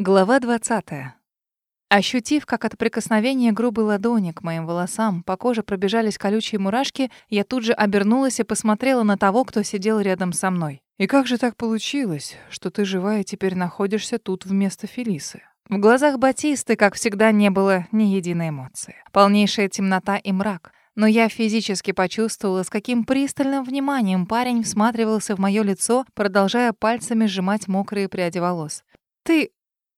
Глава 20. Ощутив, как от прикосновения грубой ладони к моим волосам по коже пробежались колючие мурашки, я тут же обернулась и посмотрела на того, кто сидел рядом со мной. «И как же так получилось, что ты жива и теперь находишься тут вместо Фелисы?» В глазах Батисты, как всегда, не было ни единой эмоции. Полнейшая темнота и мрак. Но я физически почувствовала, с каким пристальным вниманием парень всматривался в моё лицо, продолжая пальцами сжимать мокрые пряди волос. «Ты...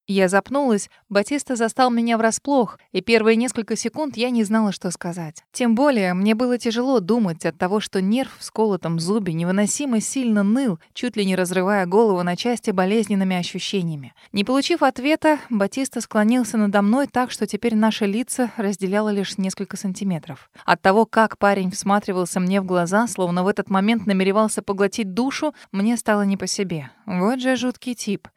Я запнулась, Батиста застал меня врасплох, и первые несколько секунд я не знала, что сказать. Тем более, мне было тяжело думать от того, что нерв в сколотом зубе невыносимо сильно ныл, чуть ли не разрывая голову на части болезненными ощущениями. Не получив ответа, Батиста склонился надо мной так, что теперь наши лица разделяло лишь несколько сантиметров. От того, как парень всматривался мне в глаза, словно в этот момент намеревался поглотить душу, мне стало не по себе. Вот же жуткий тип.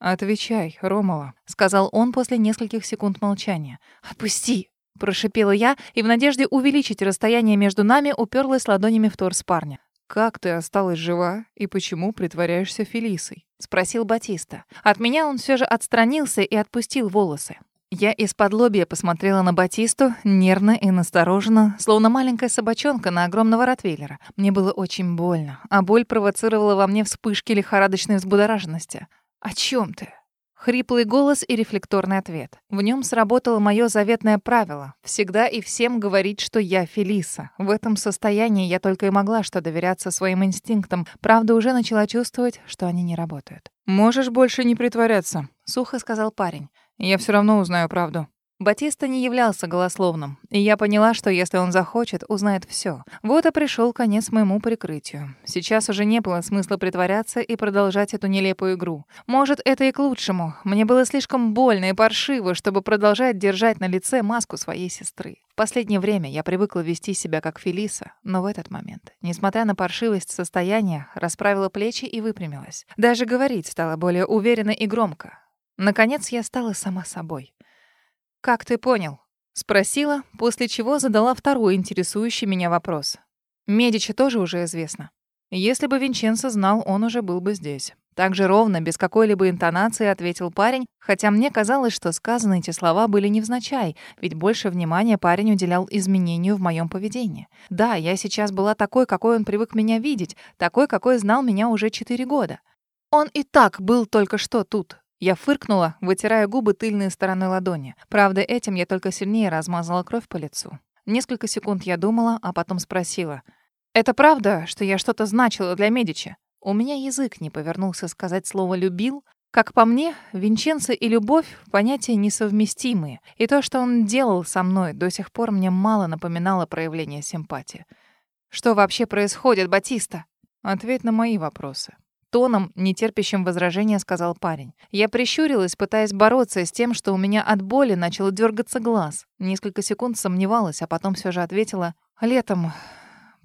«Отвечай, Ромала», — сказал он после нескольких секунд молчания. «Отпусти!» — прошипела я, и в надежде увеличить расстояние между нами уперлась ладонями в торс парня. «Как ты осталась жива и почему притворяешься Фелисой?» — спросил Батиста. От меня он все же отстранился и отпустил волосы. Я из-под лобья посмотрела на Батисту, нервно и настороженно, словно маленькая собачонка на огромного ротвейлера. Мне было очень больно, а боль провоцировала во мне вспышки лихорадочной взбудораженности. «О чем ты?» Хриплый голос и рефлекторный ответ. В нем сработало мое заветное правило — всегда и всем говорить, что я Фелиса. В этом состоянии я только и могла что доверяться своим инстинктам. Правда, уже начала чувствовать, что они не работают. «Можешь больше не притворяться», — сухо сказал парень. «Я все равно узнаю правду». Батиста не являлся голословным, и я поняла, что если он захочет, узнает все. Вот и пришел конец моему прикрытию. Сейчас уже не было смысла притворяться и продолжать эту нелепую игру. Может, это и к лучшему. Мне было слишком больно и паршиво, чтобы продолжать держать на лице маску своей сестры. В последнее время я привыкла вести себя как Фелиса, но в этот момент, несмотря на паршивость состояния, расправила плечи и выпрямилась. Даже говорить стало более уверенно и громко. Наконец я стала сама собой. «Как ты понял?» — спросила, после чего задала второй интересующий меня вопрос. Медичи тоже уже известно. Если бы Винченцо знал, он уже был бы здесь. Так же ровно, без какой-либо интонации ответил парень, хотя мне казалось, что сказанные эти слова были невзначай, ведь больше внимания парень уделял изменению в моем поведении. Да, я сейчас была такой, какой он привык меня видеть, такой, какой знал меня уже четыре года. Он и так был только что тут, я фыркнула, вытирая губы тыльной стороной ладони. Правда, этим я только сильнее размазала кровь по лицу. Несколько секунд я думала, а потом спросила. «Это правда, что я что-то значила для Медичи?» У меня язык не повернулся сказать слово «любил». Как по мне, Винченцо и любовь — понятия несовместимые. И то, что он делал со мной, до сих пор мне мало напоминало проявление симпатии. «Что вообще происходит, Батиста?» «Ответь на мои вопросы», тоном, нетерпящим возражения, сказал парень. Я прищурилась, пытаясь бороться с тем, что у меня от боли начал дергаться глаз. Несколько секунд сомневалась, а потом все же ответила. «Летом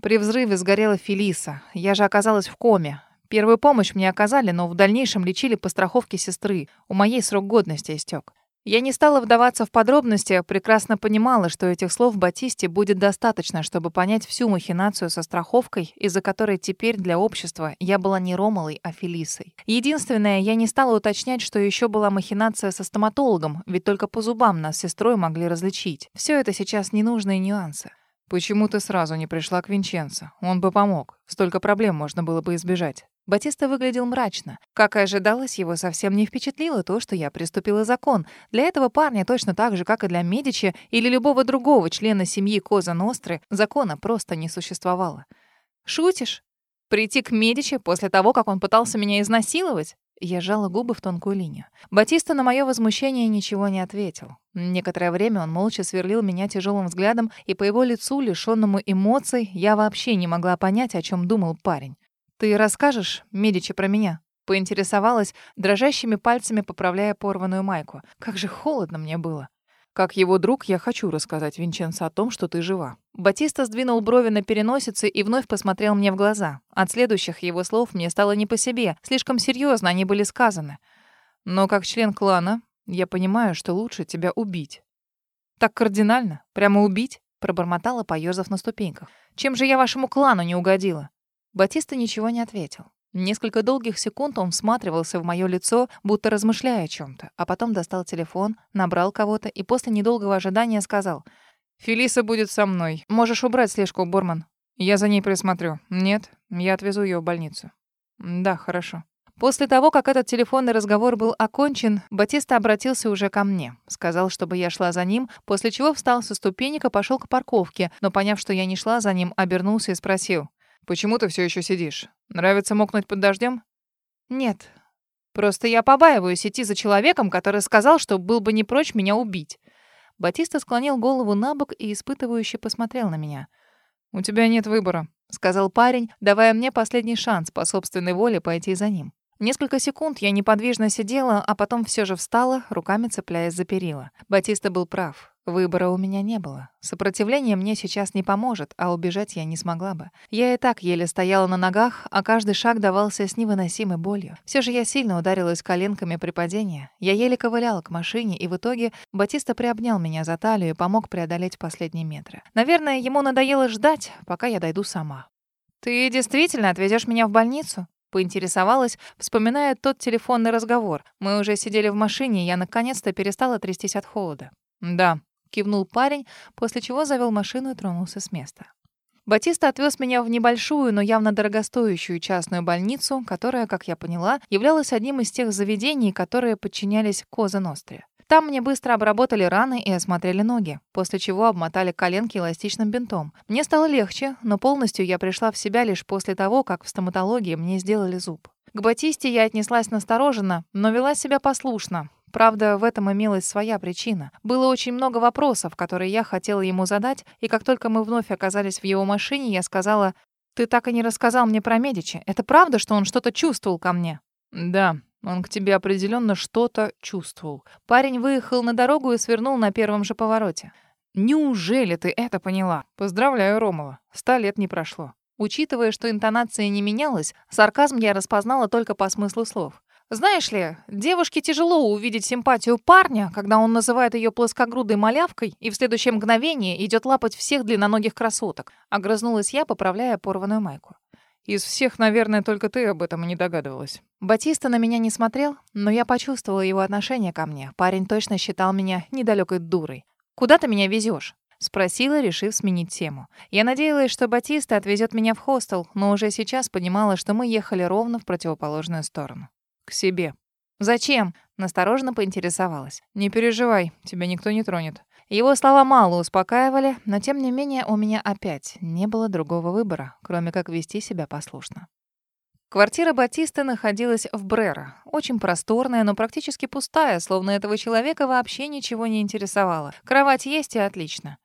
при взрыве сгорела Фелиса. Я же оказалась в коме. Первую помощь мне оказали, но в дальнейшем лечили по страховке сестры. У моей срок годности истек. Я не стала вдаваться в подробности, а прекрасно понимала, что этих слов Батисте будет достаточно, чтобы понять всю махинацию со страховкой, из-за которой теперь для общества я была не Ромалой, а Фелисой. Единственное, я не стала уточнять, что еще была махинация со стоматологом, ведь только по зубам нас с сестрой могли различить. Все это сейчас ненужные нюансы. «Почему ты сразу не пришла к Винченцо? Он бы помог. Столько проблем можно было бы избежать». Батиста выглядел мрачно. Как и ожидалось, его совсем не впечатлило то, что я приступила закон. Для этого парня точно так же, как и для Медичи или любого другого члена семьи Коза Ностры, закона просто не существовало. «Шутишь? Прийти к Медичи после того, как он пытался меня изнасиловать?» Я сжала губы в тонкую линию. Батиста на мое возмущение ничего не ответил. Некоторое время он молча сверлил меня тяжелым взглядом, и по его лицу, лишённому эмоций, я вообще не могла понять, о чем думал парень. «Ты расскажешь, Медичи, про меня?» Поинтересовалась, дрожащими пальцами поправляя порванную майку. Как же холодно мне было. Как его друг, я хочу рассказать Винченцо о том, что ты жива. Батиста сдвинул брови на переносице и вновь посмотрел мне в глаза. От следующих его слов мне стало не по себе. Слишком серьезно они были сказаны. Но как член клана, я понимаю, что лучше тебя убить. Так кардинально? Прямо убить? Пробормотала, поёрзав на ступеньках. Чем же я вашему клану не угодила? Батиста ничего не ответил. Несколько долгих секунд он всматривался в мое лицо, будто размышляя о чем-то, а потом достал телефон, набрал кого-то и после недолгого ожидания сказал «Фелиса будет со мной. Можешь убрать слежку, Борман. Я за ней присмотрю. Нет, я отвезу ее в больницу». «Да, хорошо». После того, как этот телефонный разговор был окончен, Батиста обратился уже ко мне. Сказал, чтобы я шла за ним, после чего встал со ступенек и пошел к парковке, но, поняв, что я не шла за ним, обернулся и спросил. Почему ты все еще сидишь? Нравится мокнуть под дождем? Нет. Просто я побаиваюсь идти за человеком, который сказал, что был бы не прочь меня убить. Батиста склонил голову на бок и испытывающе посмотрел на меня. «У тебя нет выбора», — сказал парень, давая мне последний шанс по собственной воле пойти за ним. Несколько секунд я неподвижно сидела, а потом все же встала, руками цепляясь за перила. Батиста был прав. Выбора у меня не было. Сопротивление мне сейчас не поможет, а убежать я не смогла бы. Я и так еле стояла на ногах, а каждый шаг давался с невыносимой болью. Все же я сильно ударилась коленками при падении. Я еле ковыляла к машине, и в итоге Батиста приобнял меня за талию и помог преодолеть последние метры. Наверное, ему надоело ждать, пока я дойду сама. «Ты действительно отвезешь меня в больницу?» Поинтересовалась, вспоминая тот телефонный разговор. Мы уже сидели в машине, и я наконец-то перестала трястись от холода. «Да», кивнул парень, после чего завел машину и тронулся с места. Батиста отвез меня в небольшую, но явно дорогостоящую частную больницу, которая, как я поняла, являлась одним из тех заведений, которые подчинялись Коза Ностре. Там мне быстро обработали раны и осмотрели ноги, после чего обмотали коленки эластичным бинтом. Мне стало легче, но полностью я пришла в себя лишь после того, как в стоматологии мне сделали зуб. К Батисте я отнеслась настороженно, но вела себя послушно. Правда, в этом имелась своя причина. Было очень много вопросов, которые я хотела ему задать, и как только мы вновь оказались в его машине, я сказала, «Ты так и не рассказал мне про Медичи. Это правда, что он что-то чувствовал ко мне?» «Да, он к тебе определенно что-то чувствовал». Парень выехал на дорогу и свернул на первом же повороте. «Неужели ты это поняла? Поздравляю, Ромова. Ста лет не прошло». Учитывая, что интонация не менялась, сарказм я распознала только по смыслу слов. Знаешь ли, девушке тяжело увидеть симпатию парня, когда он называет ее плоскогрудой малявкой и в следующее мгновение идет лапать всех длинноногих красоток. Огрызнулась я, поправляя порванную майку. Из всех, наверное, только ты об этом и не догадывалась. Батиста на меня не смотрел, но я почувствовала его отношение ко мне. Парень точно считал меня недалекой дурой. «Куда ты меня везешь? Спросила, решив сменить тему. Я надеялась, что Батиста отвезет меня в хостел, но уже сейчас понимала, что мы ехали ровно в противоположную сторону. К себе. Зачем? Настороженно поинтересовалась. Не переживай, тебя никто не тронет. Его слова мало успокаивали, но тем не менее у меня опять не было другого выбора, кроме как вести себя послушно. Квартира Батиста находилась в Брера. Очень просторная, но практически пустая, словно этого человека вообще ничего не интересовало. Кровать есть и отлично.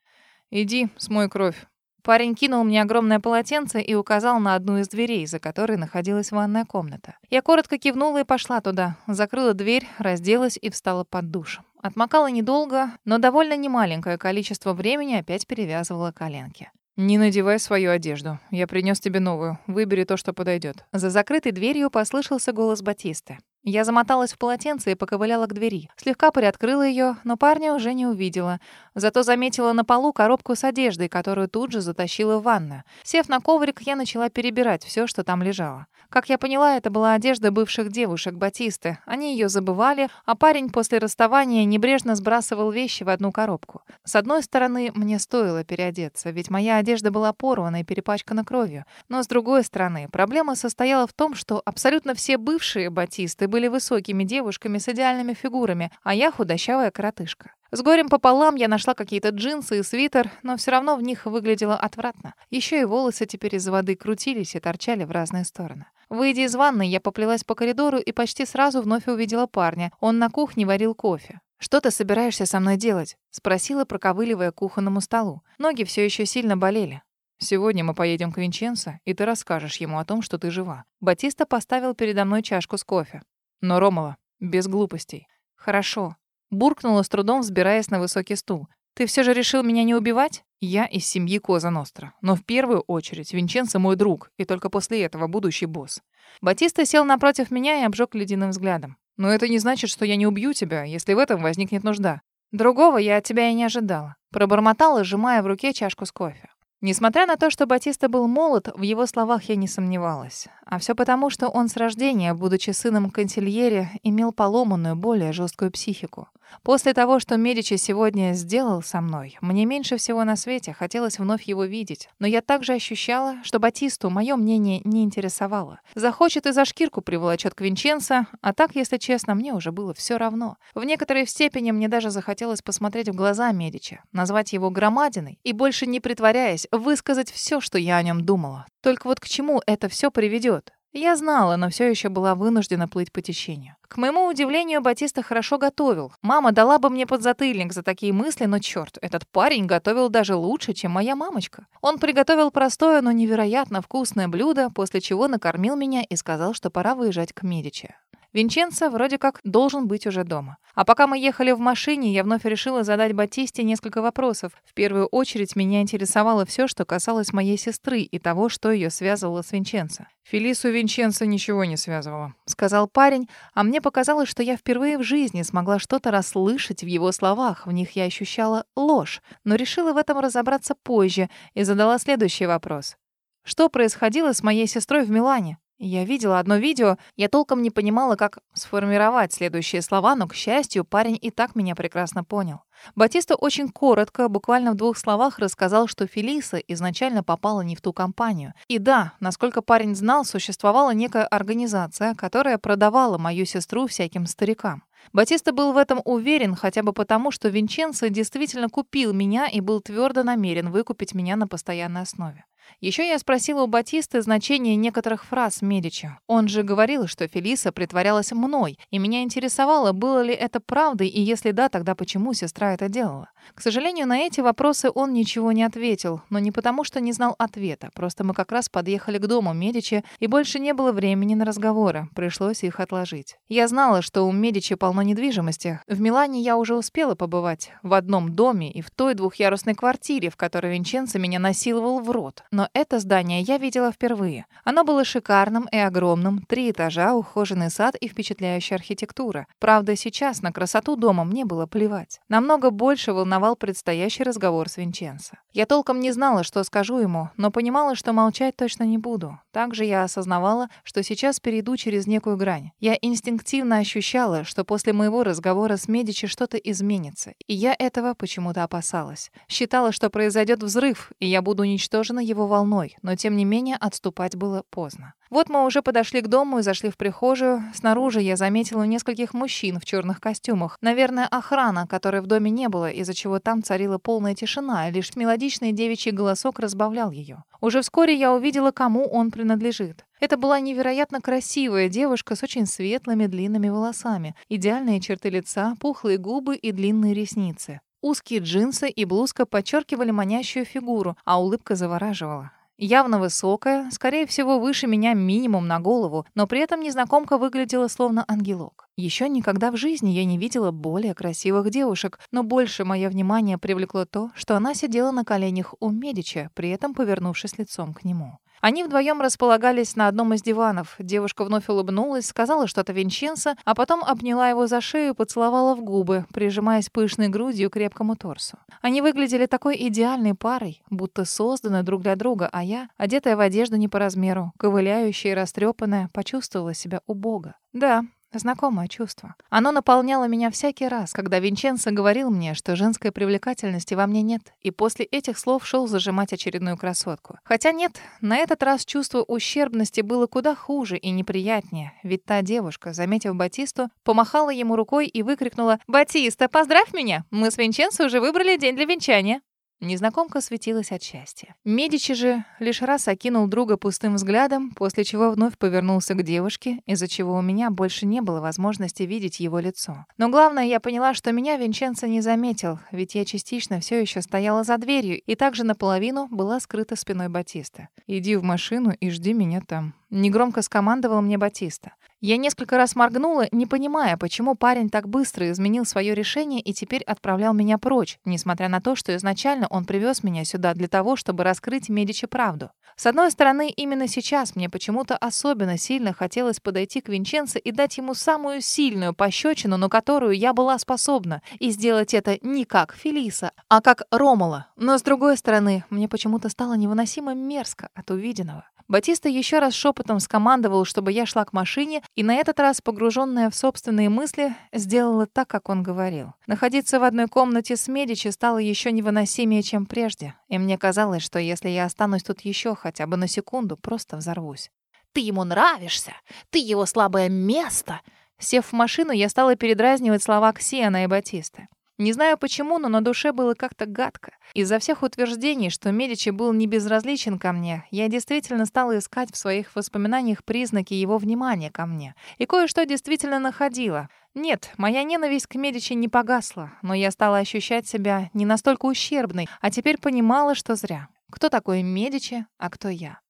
«Иди, смой кровь», Парень кинул мне огромное полотенце и указал на одну из дверей, за которой находилась ванная комната. Я коротко кивнула и пошла туда. Закрыла дверь, разделась и встала под душем. Отмокала недолго, но довольно немаленькое количество времени опять перевязывала коленки. «Не надевай свою одежду. Я принес тебе новую. Выбери то, что подойдет. За закрытой дверью послышался голос Батисты. Я замоталась в полотенце и поковыляла к двери. Слегка приоткрыла ее, но парня уже не увидела. Зато заметила на полу коробку с одеждой, которую тут же затащила в ванную. Сев на коврик, я начала перебирать все, что там лежало. Как я поняла, это была одежда бывших девушек Батисты. Они ее забывали, а парень после расставания небрежно сбрасывал вещи в одну коробку. С одной стороны, мне стоило переодеться, ведь моя одежда была порвана и перепачкана кровью. Но с другой стороны, проблема состояла в том, что абсолютно все бывшие Батисты были высокими девушками с идеальными фигурами, а я худощавая коротышка. С горем пополам я нашла какие-то джинсы и свитер, но все равно в них выглядело отвратно. Еще и волосы теперь из воды крутились и торчали в разные стороны. Выйдя из ванной, я поплелась по коридору и почти сразу вновь увидела парня. Он на кухне варил кофе. «Что ты собираешься со мной делать?» — спросила, проковыливая к кухонному столу. Ноги все еще сильно болели. «Сегодня мы поедем к Винченцо, и ты расскажешь ему о том, что ты жива». Батиста поставил передо мной чашку с кофе. Но, Ромала, без глупостей. Хорошо. Буркнула с трудом, взбираясь на высокий стул. Ты все же решил меня не убивать? Я из семьи Коза Ностра. Но в первую очередь Винченцо мой друг, и только после этого будущий босс. Батиста сел напротив меня и обжег ледяным взглядом. Но это не значит, что я не убью тебя, если в этом возникнет нужда. Другого я от тебя и не ожидала. Пробормотала, сжимая в руке чашку с кофе. Несмотря на то, что Батиста был молод, в его словах я не сомневалась. А все потому, что он с рождения, будучи сыном консильери, имел поломанную, более жесткую психику. После того, что Медичи сегодня сделал со мной, мне меньше всего на свете хотелось вновь его видеть. Но я также ощущала, что Батисту мое мнение не интересовало. Захочет и за шкирку приволочет к Винченцо, а так, если честно, мне уже было все равно. В некоторой степени мне даже захотелось посмотреть в глаза Медичи, назвать его громадиной и больше не притворяясь, высказать все, что я о нем думала. Только вот к чему это все приведет? Я знала, но все еще была вынуждена плыть по течению. К моему удивлению, Батиста хорошо готовил. Мама дала бы мне подзатыльник за такие мысли, но черт, этот парень готовил даже лучше, чем моя мамочка. Он приготовил простое, но невероятно вкусное блюдо, после чего накормил меня и сказал, что пора выезжать к Медичи. Винченцо вроде как должен быть уже дома. А пока мы ехали в машине, я вновь решила задать Батисте несколько вопросов. В первую очередь меня интересовало все, что касалось моей сестры и того, что ее связывало с Винченцо. «Фелису Винченцо ничего не связывало», — сказал парень, а мне показалось, что я впервые в жизни смогла что-то расслышать в его словах. В них я ощущала ложь, но решила в этом разобраться позже и задала следующий вопрос. Что происходило с моей сестрой в Милане? Я видела одно видео, я толком не понимала, как сформировать следующие слова, но, к счастью, парень и так меня прекрасно понял. Батиста очень коротко, буквально в двух словах, рассказал, что Фелиса изначально попала не в ту компанию. И да, насколько парень знал, существовала некая организация, которая продавала мою сестру всяким старикам. Батиста был в этом уверен хотя бы потому, что Винченцо действительно купил меня и был твердо намерен выкупить меня на постоянной основе. Еще я спросила у Батисты значение некоторых фраз Медичи. Он же говорил, что Фелиса притворялась мной, и меня интересовало, было ли это правдой, и если да, тогда почему сестра это делала. К сожалению, на эти вопросы он ничего не ответил, но не потому, что не знал ответа. Просто мы как раз подъехали к дому Медичи, и больше не было времени на разговоры. Пришлось их отложить. Я знала, что у Медичи полно недвижимости. В Милане я уже успела побывать. В одном доме и в той двухъярусной квартире, в которой Винченцо меня насиловал в рот. Но это здание я видела впервые. Оно было шикарным и огромным. Три этажа, ухоженный сад и впечатляющая архитектура. Правда, сейчас на красоту дома мне было плевать. Намного больше волновало волновал предстоящий разговор с Винченцо. Я толком не знала, что скажу ему, но понимала, что молчать точно не буду. Также я осознавала, что сейчас перейду через некую грань. Я инстинктивно ощущала, что после моего разговора с Медичи что-то изменится, и я этого почему-то опасалась. Считала, что произойдет взрыв, и я буду уничтожена его волной, но тем не менее отступать было поздно. Вот мы уже подошли к дому и зашли в прихожую. Снаружи я заметила нескольких мужчин в черных костюмах. Наверное, охрана, которой в доме не было, из-за чего там царила полная тишина, и лишь мелодичный девичий голосок разбавлял ее. Уже вскоре я увидела, кому он принадлежит. Это была невероятно красивая девушка с очень светлыми длинными волосами, идеальные черты лица, пухлые губы и длинные ресницы. Узкие джинсы и блузка подчеркивали манящую фигуру, а улыбка завораживала. Явно высокая, скорее всего, выше меня минимум на голову, но при этом незнакомка выглядела словно ангелок. Еще никогда в жизни я не видела более красивых девушек, но больше мое внимание привлекло то, что она сидела на коленях у Медича, при этом повернувшись лицом к нему. Они вдвоем располагались на одном из диванов. Девушка вновь улыбнулась, сказала что-то Винченцо, а потом обняла его за шею и поцеловала в губы, прижимаясь пышной грудью к крепкому торсу. Они выглядели такой идеальной парой, будто созданы друг для друга, а я, одетая в одежду не по размеру, ковыляющая и растрепанная, почувствовала себя убого. Да, Знакомое чувство. Оно наполняло меня всякий раз, когда Винченцо говорил мне, что женской привлекательности во мне нет, и после этих слов шел зажимать очередную красотку. Хотя нет, на этот раз чувство ущербности было куда хуже и неприятнее, ведь та девушка, заметив Батисту, помахала ему рукой и выкрикнула «Батиста, поздравь меня! Мы с Винченцо уже выбрали день для венчания!» Незнакомка светилась от счастья. Медичи же лишь раз окинул друга пустым взглядом, после чего вновь повернулся к девушке, из-за чего у меня больше не было возможности видеть его лицо. Но главное, я поняла, что меня Винченцо не заметил, ведь я частично все еще стояла за дверью и также наполовину была скрыта спиной Батиста. «Иди в машину и жди меня там», негромко скомандовал мне Батиста. Я несколько раз моргнула, не понимая, почему парень так быстро изменил свое решение и теперь отправлял меня прочь, несмотря на то, что изначально он привез меня сюда для того, чтобы раскрыть Медичи правду. С одной стороны, именно сейчас мне почему-то особенно сильно хотелось подойти к Винченцо и дать ему самую сильную пощечину, на которую я была способна, и сделать это не как Фелиса, а как Ромала. Но с другой стороны, мне почему-то стало невыносимо мерзко от увиденного. Батиста еще раз шепотом скомандовал, чтобы я шла к машине, и на этот раз, погруженная в собственные мысли, сделала так, как он говорил. Находиться в одной комнате с Медичи стало еще невыносимее, чем прежде, и мне казалось, что если я останусь тут еще хотя бы на секунду, просто взорвусь. «Ты ему нравишься! Ты его слабое место!» Сев в машину, я стала передразнивать слова Ксиана и Батисты. Не знаю почему, но на душе было как-то гадко. Из-за всех утверждений, что Медичи был не безразличен ко мне, я действительно стала искать в своих воспоминаниях признаки его внимания ко мне. И кое-что действительно находила. Нет, моя ненависть к Медичи не погасла, но я стала ощущать себя не настолько ущербной, а теперь понимала, что зря. Кто такой Медичи, а кто я?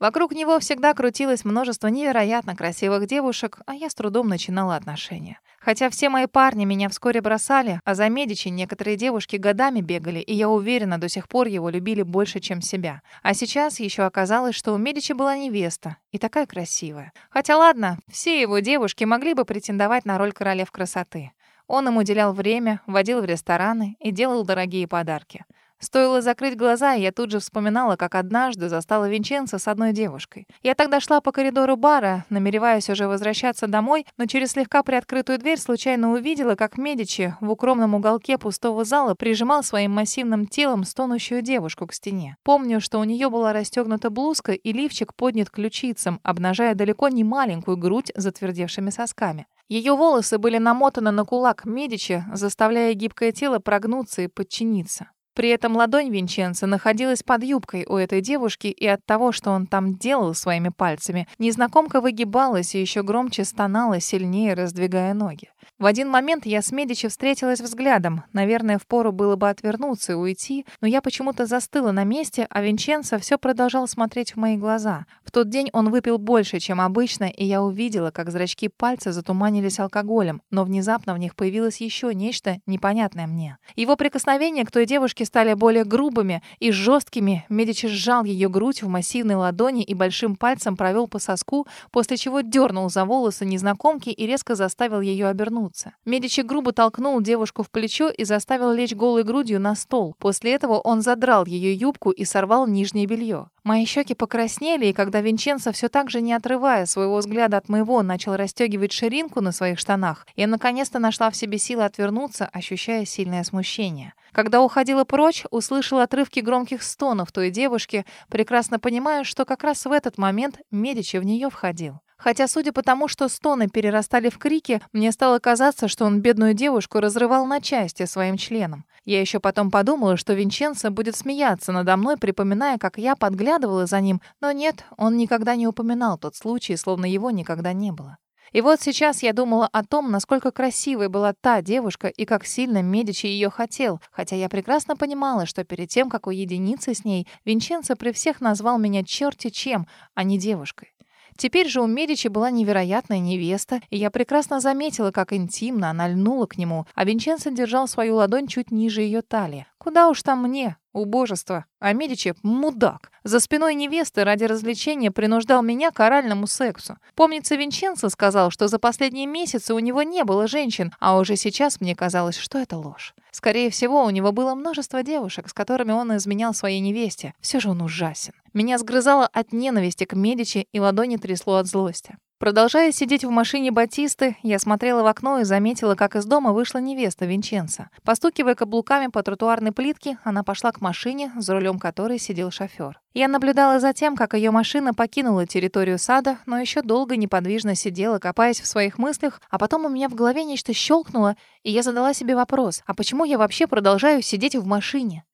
Вокруг него всегда крутилось множество невероятно красивых девушек, а я с трудом начинала отношения. Хотя все мои парни меня вскоре бросали, а за Медичи некоторые девушки годами бегали, и я уверена, до сих пор его любили больше, чем себя. А сейчас еще оказалось, что у Медичи была невеста, и такая красивая. Хотя ладно, все его девушки могли бы претендовать на роль королев красоты. Он им уделял время, водил в рестораны и делал дорогие подарки. Стоило закрыть глаза, и я тут же вспоминала, как однажды застала Винченца с одной девушкой. Я тогда шла по коридору бара, намереваясь уже возвращаться домой, но через слегка приоткрытую дверь случайно увидела, как Медичи в укромном уголке пустого зала прижимал своим массивным телом стонущую девушку к стене. Помню, что у нее была расстегнута блузка, и лифчик поднят ключицам, обнажая далеко не маленькую грудь затвердевшими сосками. Ее волосы были намотаны на кулак Медичи, заставляя гибкое тело прогнуться и подчиниться. При этом ладонь Винченца находилась под юбкой у этой девушки, и от того, что он там делал своими пальцами, незнакомка выгибалась и еще громче стонала, сильнее раздвигая ноги. В один момент я с Медичи встретилась взглядом. Наверное, впору было бы отвернуться и уйти, но я почему-то застыла на месте, а Винченцо все продолжал смотреть в мои глаза. В тот день он выпил больше, чем обычно, и я увидела, как зрачки пальца затуманились алкоголем, но внезапно в них появилось еще нечто непонятное мне. Его прикосновения к той девушке стали более грубыми и жесткими. Медичи сжал ее грудь в массивной ладони и большим пальцем провел по соску, после чего дернул за волосы незнакомки и резко заставил ее обернуться. Медичи грубо толкнул девушку в плечо и заставил лечь голой грудью на стол. После этого он задрал ее юбку и сорвал нижнее белье. Мои щеки покраснели, и когда Винченцо, все так же не отрывая своего взгляда от моего, начал расстегивать ширинку на своих штанах, я наконец-то нашла в себе силы отвернуться, ощущая сильное смущение. Когда уходила прочь, услышала отрывки громких стонов той девушки, прекрасно понимая, что как раз в этот момент Медичи в нее входил. Хотя, судя по тому, что стоны перерастали в крики, мне стало казаться, что он бедную девушку разрывал на части своим членом. Я еще потом подумала, что Винченцо будет смеяться надо мной, припоминая, как я подглядывала за ним, но нет, он никогда не упоминал тот случай, словно его никогда не было. И вот сейчас я думала о том, насколько красивой была та девушка и как сильно Медичи ее хотел, хотя я прекрасно понимала, что перед тем, как уединиться с ней, Винченцо при всех назвал меня черти чем, а не девушкой. Теперь же у Медичи была невероятная невеста, и я прекрасно заметила, как интимно она льнула к нему, а Винченцо держал свою ладонь чуть ниже ее талии. Куда уж там мне, убожество. А Медичи — мудак. За спиной невесты ради развлечения принуждал меня к оральному сексу. Помнится, Винченцо сказал, что за последние месяцы у него не было женщин, а уже сейчас мне казалось, что это ложь. Скорее всего, у него было множество девушек, с которыми он изменял своей невесте. Все же он ужасен. Меня сгрызало от ненависти к Медичи и ладони трясло от злости. Продолжая сидеть в машине Батисты, я смотрела в окно и заметила, как из дома вышла невеста Винченца. Постукивая каблуками по тротуарной плитке, она пошла к машине, за рулем которой сидел шофер. Я наблюдала за тем, как ее машина покинула территорию сада, но еще долго неподвижно сидела, копаясь в своих мыслях, а потом у меня в голове нечто щелкнуло, и я задала себе вопрос, а почему я вообще продолжаю сидеть в машине?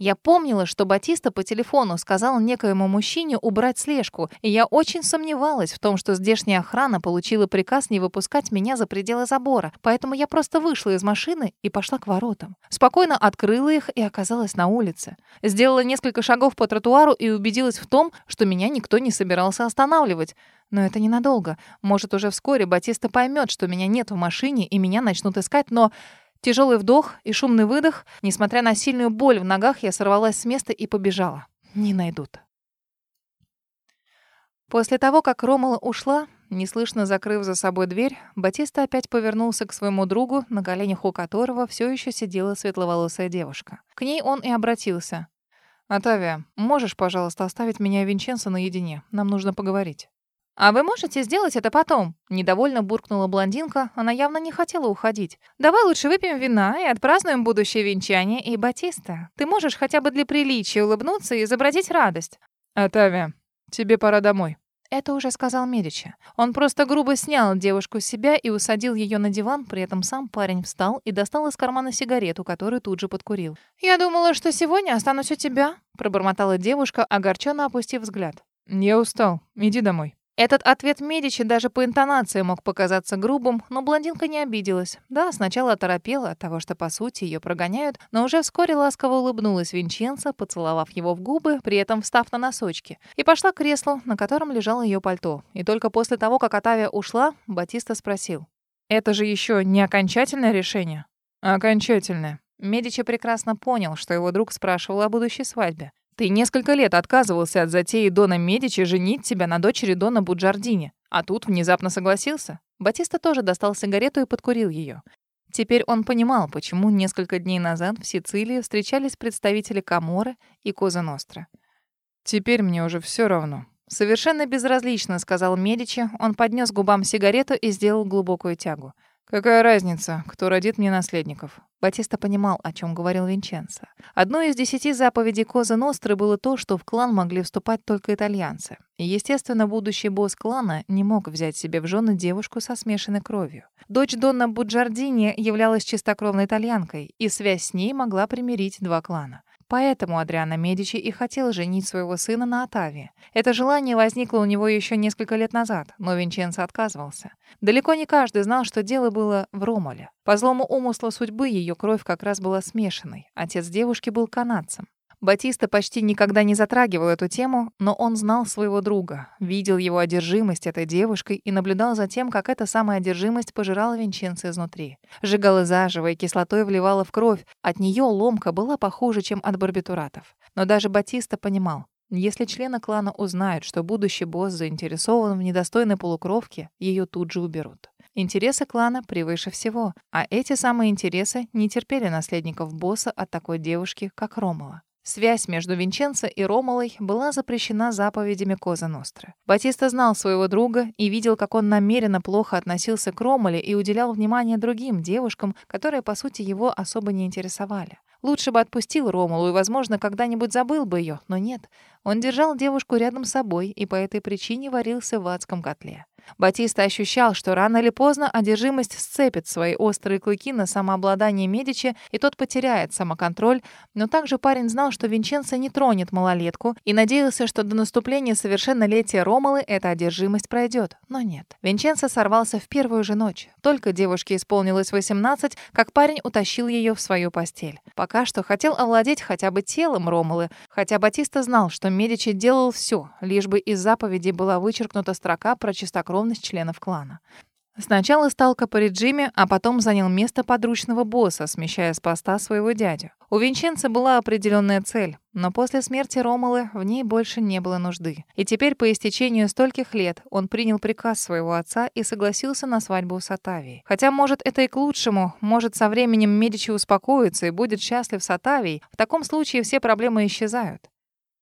Я помнила, что Батиста по телефону сказал некоему мужчине убрать слежку, и я очень сомневалась в том, что здешняя охрана получила приказ не выпускать меня за пределы забора, поэтому я просто вышла из машины и пошла к воротам. Спокойно открыла их и оказалась на улице. Сделала несколько шагов по тротуару и убедилась в том, что меня никто не собирался останавливать. Но это ненадолго. Может, уже вскоре Батиста поймет, что меня нет в машине, и меня начнут искать, но... Тяжелый вдох и шумный выдох. Несмотря на сильную боль в ногах, я сорвалась с места и побежала. Не найдут. После того, как Ромала ушла, неслышно закрыв за собой дверь, Батиста опять повернулся к своему другу, на коленях у которого все еще сидела светловолосая девушка. К ней он и обратился. «Атавия, можешь, пожалуйста, оставить меня и Винченцо наедине? Нам нужно поговорить». «А вы можете сделать это потом?» Недовольно буркнула блондинка. Она явно не хотела уходить. «Давай лучше выпьем вина и отпразднуем будущее венчание. И, Батиста, ты можешь хотя бы для приличия улыбнуться и изобразить радость?» «Атавия, тебе пора домой». Это уже сказал Медичи. Он просто грубо снял девушку с себя и усадил ее на диван, при этом сам парень встал и достал из кармана сигарету, которую тут же подкурил. «Я думала, что сегодня останусь у тебя», — пробормотала девушка, огорченно опустив взгляд. «Я устал. Иди домой». Этот ответ Медичи даже по интонации мог показаться грубым, но блондинка не обиделась. Да, сначала оторопела от того, что, по сути, ее прогоняют, но уже вскоре ласково улыбнулась Винченцо, поцеловав его в губы, при этом встав на носочки, и пошла к креслу, на котором лежало ее пальто. И только после того, как Атавия ушла, Батиста спросил. «Это же еще не окончательное решение?» «Окончательное». Медичи прекрасно понял, что его друг спрашивал о будущей свадьбе. Ты несколько лет отказывался от затеи Дона Медичи женить тебя на дочери Дона Буджардини, а тут внезапно согласился. Батиста тоже достал сигарету и подкурил ее. Теперь он понимал, почему несколько дней назад в Сицилии встречались представители Каморы и Коза Ностра. «Теперь мне уже все равно», Совершенно безразлично, сказал Медичи. Он поднес губам сигарету и сделал глубокую тягу. Какая разница, кто родит мне наследников? Батиста понимал, о чем говорил Винченцо. Одной из десяти заповедей Коза Ностры было то, что в клан могли вступать только итальянцы. И, естественно, будущий босс клана не мог взять себе в жены девушку со смешанной кровью. Дочь Донна Буджардини являлась чистокровной итальянкой, и связь с ней могла примирить два клана. Поэтому Адриано Медичи и хотел женить своего сына на Отаве. Это желание возникло у него еще несколько лет назад, но Винченцо отказывался. Далеко не каждый знал, что дело было в Ромоле. По злому умыслу судьбы ее кровь как раз была смешанной. Отец девушки был канадцем. Батиста почти никогда не затрагивал эту тему, но он знал своего друга, видел его одержимость этой девушкой и наблюдал за тем, как эта самая одержимость пожирала Винченцо изнутри. Сжигала заживо и кислотой вливала в кровь. От нее ломка была похуже, чем от барбитуратов. Но даже Батиста понимал, если члены клана узнают, что будущий босс заинтересован в недостойной полукровке, ее тут же уберут. Интересы клана превыше всего, а эти самые интересы не терпели наследников босса от такой девушки, как Ромала. Связь между Винченцо и Ромолой была запрещена заповедями Коза Ностры. Батиста знал своего друга и видел, как он намеренно плохо относился к Ромоле и уделял внимание другим девушкам, которые, по сути, его особо не интересовали. Лучше бы отпустил Ромулу и, возможно, когда-нибудь забыл бы ее, но нет. Он держал девушку рядом с собой и по этой причине варился в адском котле. Батиста ощущал, что рано или поздно одержимость сцепит свои острые клыки на самообладание Медичи, и тот потеряет самоконтроль, но также парень знал, что Винченцо не тронет малолетку, и надеялся, что до наступления совершеннолетия Ромалы эта одержимость пройдет. Но нет. Винченцо сорвался в первую же ночь. Только девушке исполнилось 18, как парень утащил ее в свою постель. Пока что хотел овладеть хотя бы телом Ромалы, хотя Батиста знал, что Медичи делал все, лишь бы из заповеди была вычеркнута строка про чистокровность чистокровность членов клана. Сначала стал Капориджиме, а потом занял место подручного босса, смещая с поста своего дядю. У Винченца была определенная цель, но после смерти Ромалы в ней больше не было нужды. И теперь, по истечению стольких лет, он принял приказ своего отца и согласился на свадьбу с Атавией. Хотя, может, это и к лучшему, может, со временем Медичи успокоится и будет счастлив с Атавией, в таком случае все проблемы исчезают.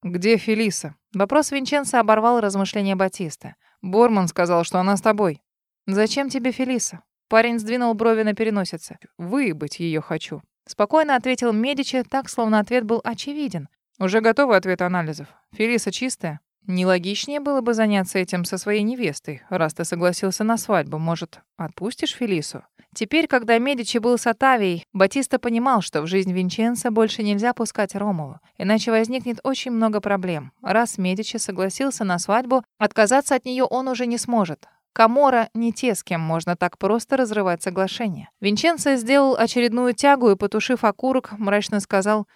«Где Фелиса?» Вопрос Винченца оборвал размышления Батиста. Борман сказал, что она с тобой. Зачем тебе Фелиса? Парень сдвинул брови на переносице. Выебать ее хочу. Спокойно ответил Медичи, так, словно ответ был очевиден. Уже готовы ответы анализов. Фелиса чистая? Нелогичнее было бы заняться этим со своей невестой, раз ты согласился на свадьбу. Может, отпустишь Фелису? Теперь, когда Медичи был с Атавией, Батиста понимал, что в жизнь Винченца больше нельзя пускать Ромулу, иначе возникнет очень много проблем. Раз Медичи согласился на свадьбу, отказаться от нее он уже не сможет. Камора не те, с кем можно так просто разрывать соглашение. Винченцо сделал очередную тягу и, потушив окурок, мрачно сказал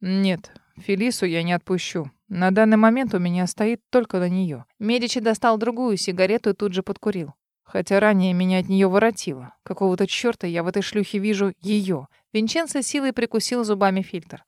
«Нет, Фелису я не отпущу. На данный момент у меня стоит только на нее». Медичи достал другую сигарету и тут же подкурил. Хотя ранее меня от нее воротило. Какого-то черта я в этой шлюхе вижу ее. Винченцо силой прикусил зубами фильтр.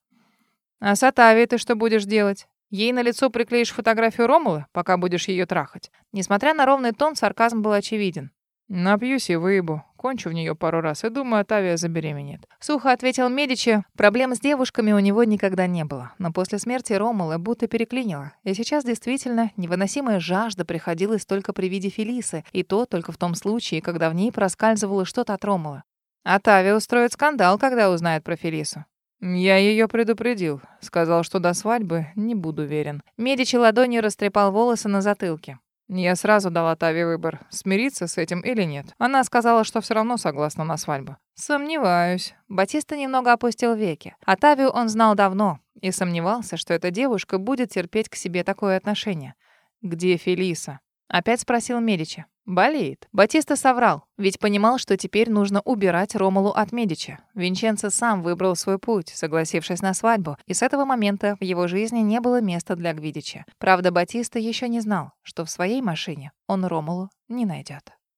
«А с Атавией ты что будешь делать? Ей на лицо приклеишь фотографию Ромулы, пока будешь ее трахать?» Несмотря на ровный тон, сарказм был очевиден. «Напьюсь и выебу. Кончу в нее пару раз и думаю, Атавия забеременеет». Сухо ответил Медичи. Проблем с девушками у него никогда не было. Но после смерти Ромулы будто переклинило. И сейчас действительно невыносимая жажда приходилась только при виде Фелисы. И то только в том случае, когда в ней проскальзывало что-то от Ромулы. Атавия устроит скандал, когда узнает про Фелису. «Я ее предупредил. Сказал, что до свадьбы не буду верен». Медичи ладонью растрепал волосы на затылке. Я сразу дала Таве выбор, смириться с этим или нет. Она сказала, что все равно согласна на свадьбу. Сомневаюсь. Батиста немного опустил веки. А Тавию он знал давно и сомневался, что эта девушка будет терпеть к себе такое отношение. Где Фелиса? Опять спросил Медичи. Болеет. Батиста соврал, ведь понимал, что теперь нужно убирать Ромулу от Медичи. Винченцо сам выбрал свой путь, согласившись на свадьбу, и с этого момента в его жизни не было места для Гвидича. Правда, Батиста еще не знал, что в своей машине он Ромулу не найдет.